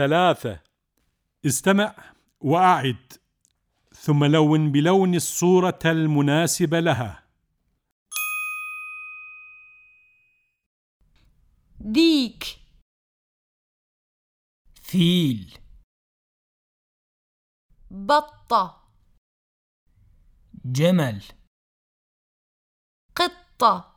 ثلاثة. استمع وأعد ثم لون بلون الصورة المناسبة لها. ديك. فيل. بطة. جمل. قطة.